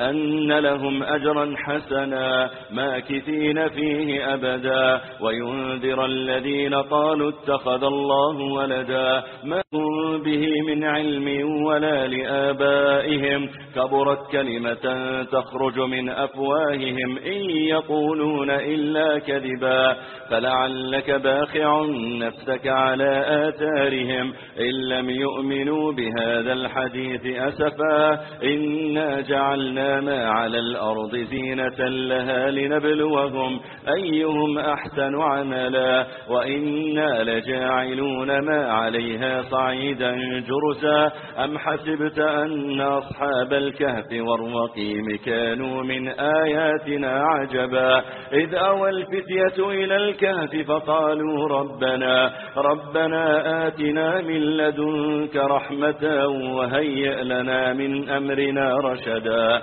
أن لهم أجرا حسنا ماكثين فيه أبدا وينذر الذين قالوا اتخذ الله ولدا ما به من علم ولا لآبائهم كبرت كلمة تخرج من أفواههم إن يقولون إلا كذبا فلعلك باخع نفسك على آثارهم إن لم يؤمنوا بهذا الحديث أسفا إنا جعلنا ما على الأرض زينة لها لنبلوهم أيهم أحسن عملا وإنا لجاعلون ما عليها صعيدا جرسا أم حسبت أن أصحاب الكهف والرقيم كانوا من آياتنا عجبا إذ أوى الفتية إلى الكهف فقالوا ربنا ربنا آتنا من لدنك رحمة وهيئ لنا من أمرنا رشدا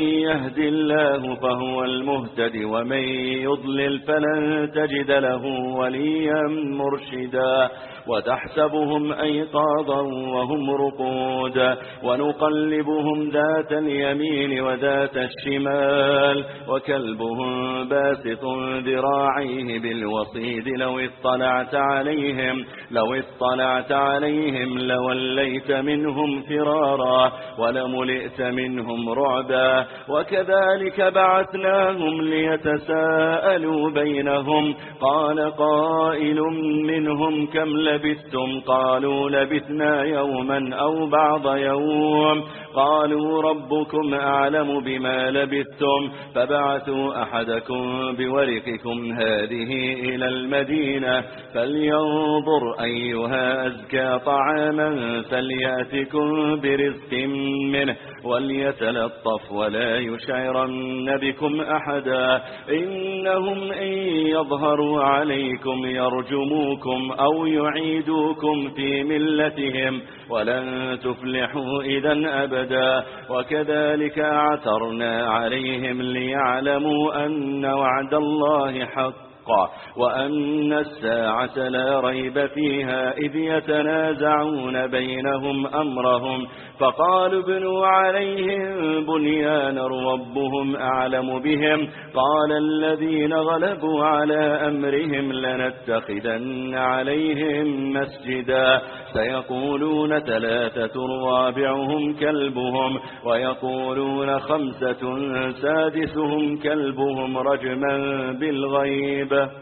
يهد الله فهو المهتد ومن يضلل فلن تجد له وليا مرشدا. وتحسبهم أيقاظا وهم رقود ونقلبهم ذات اليمين وذات الشمال. وكلبهم باسط ذراعيه بالوصيد لو اطلعت عليهم لو اطلعت عليهم لوليت منهم فرارا ولملئت منهم رعبا. وكذلك بعثناهم ليتساءلوا بينهم. قال قائل منهم كم لبثتم؟ قالوا لبثنا يوما أو بعض يوم. قالوا ربكم أعلم بما لبثتم. فبعثوا أحدكم بورقكم هذه إلى المدينة. فلينظر أيها أزكى طعاما فليأتكم برزق منه. وليتلطف ولا يشعرن بكم أحدا. إنهم إن يظهروا عليكم يرجموكم أو يعيدوكم في ملتهم ولن تفلحوا إذا أبدا. وكذلك عثرنا عليهم ليعلموا أن وعد الله حق. وأن الساعة لا ريب فيها إذ يتنازعون بينهم أمرهم. فقالوا ابنوا عليهم بنيانا ربهم أعلم بهم. قال الذين غلبوا على أمرهم لنتخذن عليهم مسجدا. سيقولون ثلاثة رابعهم كلبهم ويقولون خمسة سادسهم كلبهم رجما بالغيب. remember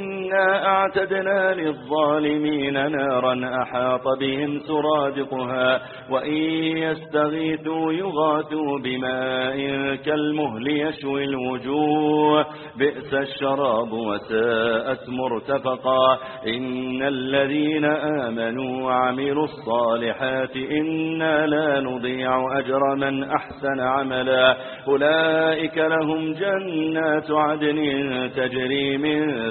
إنا أعتدنا للظالمين نارا أحاط بهم سرادقها وإن يستغيثوا يغاثوا بماء كالمهل يشوي الوجوه بئس الشراب وساءت مرتفقا إن الذين آمنوا وعملوا الصالحات إنا لا نضيع أجر من أحسن عملا أولئك لهم جنات عدن تجري من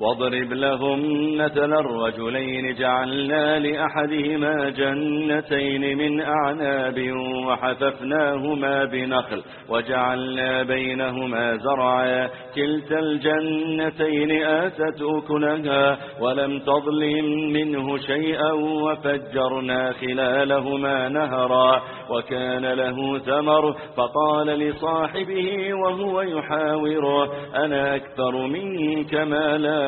واضرب لهم مثل الرجلين جعلنا لأحدهما جنتين من أعناب وحففناهما بنخل وجعلنا بينهما زرعا. كلتا الجنتين آتت أكلها ولم تظلم منه شيئا وفجرنا خلالهما نهرا. وكان له ثمر فقال لصاحبه وهو يحاوره أنا أكثر منك مالا؟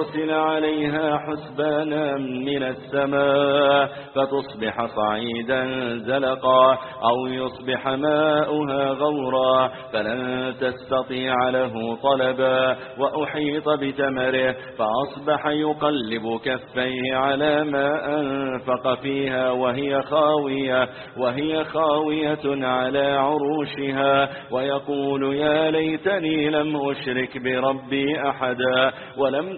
عليها حسبانا من السماء فتصبح صعيدا زلقا أو يصبح ماؤها غورا فلن تستطيع له طلبا وأحيط بتمره فأصبح يقلب كفيه على ما أنفق فيها وهي خاوية وهي خاوية على عروشها ويقول يا ليتني لم أشرك بربي أحدا ولم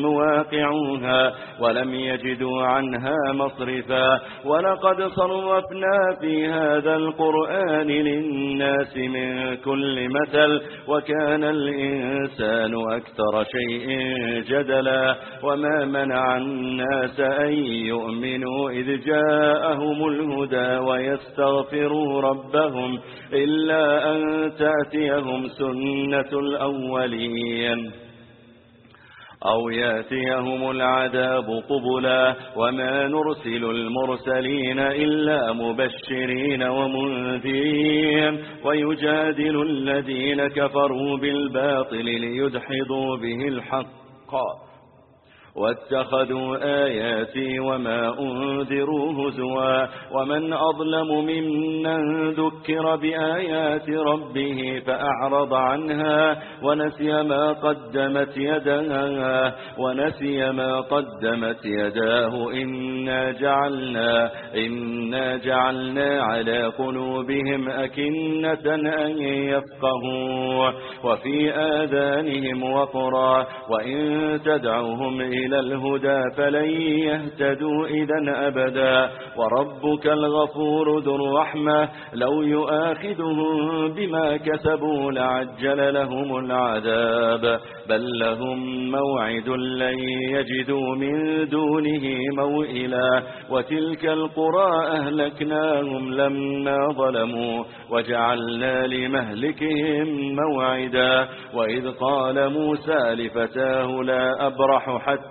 واقعوها ولم يجدوا عنها مصرفا. ولقد صرفنا في هذا القرآن للناس من كل مثل وكان الإنسان أكثر شيء جدلا. وما منع الناس أن يؤمنوا إذ جاءهم الهدى ويستغفروا ربهم إلا أن تأتيهم سنة الأولين. أو يأتيهم العذاب قبلا وما نرسل المرسلين إلا مبشرين ومنذرين ويجادل الذين كفروا بالباطل ليدحضوا به الحق. واتخذوا آياتي وما أنذروا هزوا ومن أظلم ممن ذكر بآيات ربه فأعرض عنها ونسي ما قدمت يدها ونسي ما قدمت يداه إنا جعلنا إنا جعلنا على قلوبهم أكنة أن يفقهوا وفي آذانهم وقرا وإن تدعوهم إلى إلى الهدى فلن يهتدوا إذا أبدا. وربك الغفور ذو الرحمة لو يؤاخذهم بما كسبوا لعجل لهم العذاب. بل لهم موعد لن يجدوا من دونه موئلا. وتلك القرى أهلكناهم لما ظلموا وجعلنا لمهلكهم موعدا. وإذ قال موسى لفتاه لا أبرح حتى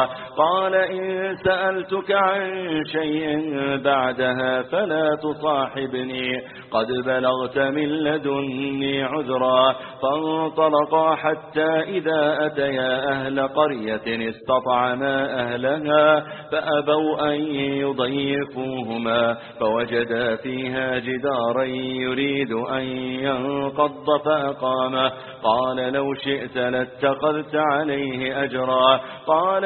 قال إن سألتك عن شيء بعدها فلا تصاحبني. قد بلغت من لدني عذرا فانطلقا حتى إذا أتيا أهل قرية استطعما أهلها فأبوا أن يضيفوهما فوجدا فيها جدارا يريد أن ينقض فأقامه. قال لو شئت لاتخذت عليه أجرا. قال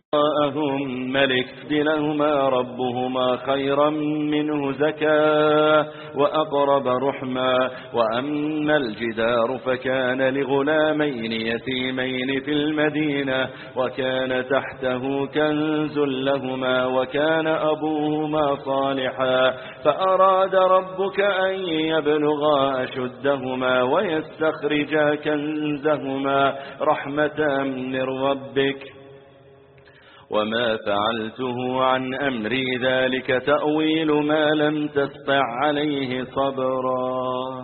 وراءهم ملك لهما ربهما خيرا منه زكاة وأقرب رحما وأما الجدار فكان لغلامين يتيمين في المدينة وكان تحته كنز لهما وكان أبوهما صالحا فأراد ربك أن يبلغا أشدهما ويستخرجا كنزهما رحمة من ربك وما فعلته عن أمري ذلك تأويل ما لم تستع عليه صبرا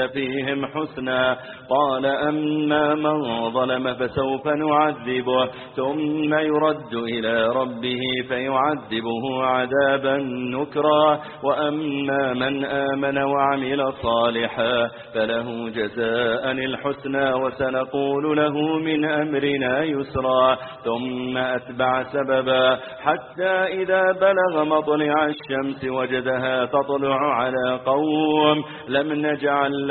فيهم حسنا. قال أما من ظلم فسوف نعذبه ثم يرد إلى ربه فيعذبه عذابا نكرا. وأما من آمن وعمل صالحا فله جزاء الحسنى وسنقول له من أمرنا يسرا. ثم أتبع سببا. حتى إذا بلغ مطلع الشمس وجدها تطلع على قوم. لم نجعل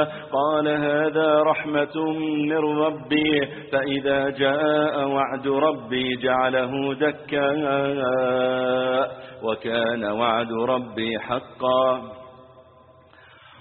نزلا قال هذا رحمة من ربي فإذا جاء وعد ربي جعله دكا وكان وعد ربي حقا.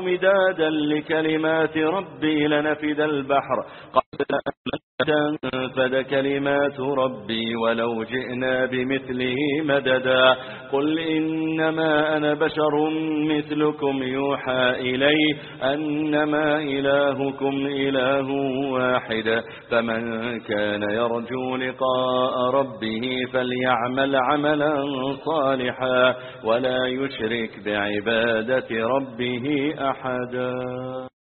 مدادا لكلمات ربي لنفد البحر. قبل أن تنفد كلمات ربي ولو جئنا بمثله مددا. قل إنما أنا بشر مثلكم يوحى إلي أنما إلهكم إله واحد. فمن كان يرجو لقاء ربه فليعمل عملا صالحا ولا يشرك بعبادة ربه أحدا.